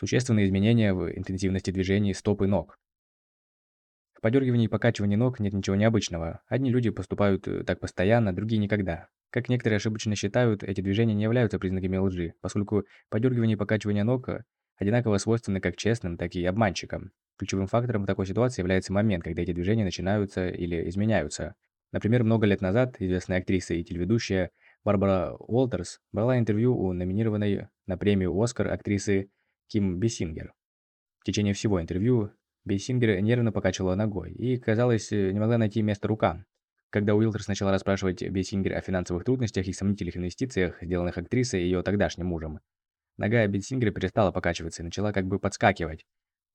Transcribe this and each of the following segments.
Существенные изменения в интенсивности движений стоп и ног. В подергивании и покачивании ног нет ничего необычного. Одни люди поступают э, так постоянно, другие никогда. Как некоторые ошибочно считают, эти движения не являются признаками лжи, поскольку подергивание и покачивание ног одинаково свойственны как честным, так и обманщикам. Ключевым фактором в такой ситуации является момент, когда эти движения начинаются или изменяются. Например, много лет назад известная актриса и телеведущая Барбара Уолтерс брала интервью у номинированной на премию «Оскар» актрисы Ким Бессингер. В течение всего интервью Бессингер нервно покачивала ногой и, казалось, не могла найти место рукам. Когда Уилтерс начала расспрашивать Бессингер о финансовых трудностях и сомнительных инвестициях, сделанных актрисой и ее тогдашним мужем, нога Бессингера перестала покачиваться и начала как бы подскакивать.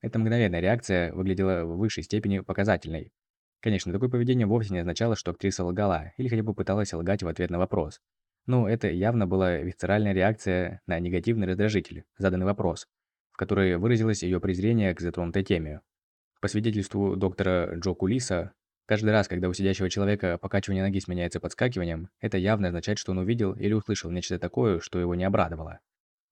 Эта мгновенная реакция выглядела в высшей степени показательной. Конечно, такое поведение вовсе не означало, что актриса лгала или хотя бы пыталась лгать в ответ на вопрос. Но это явно была висцеральная реакция на негативный раздражитель, заданный вопрос, в которой выразилось ее презрение к затронутой теме. По свидетельству доктора Джо Кулиса, каждый раз, когда у сидящего человека покачивание ноги сменяется подскакиванием, это явно означает, что он увидел или услышал нечто такое, что его не обрадовало.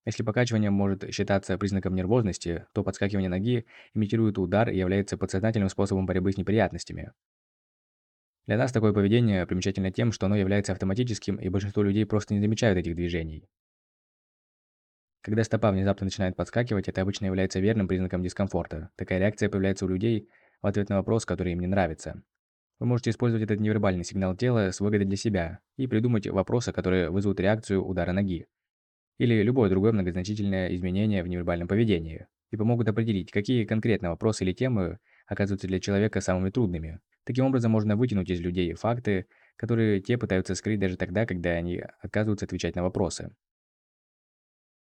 Если покачивание может считаться признаком нервозности, то подскакивание ноги имитирует удар и является подсознательным способом борьбы с неприятностями. Для нас такое поведение примечательно тем, что оно является автоматическим, и большинство людей просто не замечают этих движений. Когда стопа внезапно начинает подскакивать, это обычно является верным признаком дискомфорта. Такая реакция появляется у людей в ответ на вопрос, который им не нравится. Вы можете использовать этот невербальный сигнал тела с выгодой для себя и придумать вопросы, которые вызовут реакцию удара ноги. Или любое другое многозначительное изменение в невербальном поведении. И помогут определить, какие конкретно вопросы или темы оказываются для человека самыми трудными. Таким образом, можно вытянуть из людей факты, которые те пытаются скрыть даже тогда, когда они отказываются отвечать на вопросы.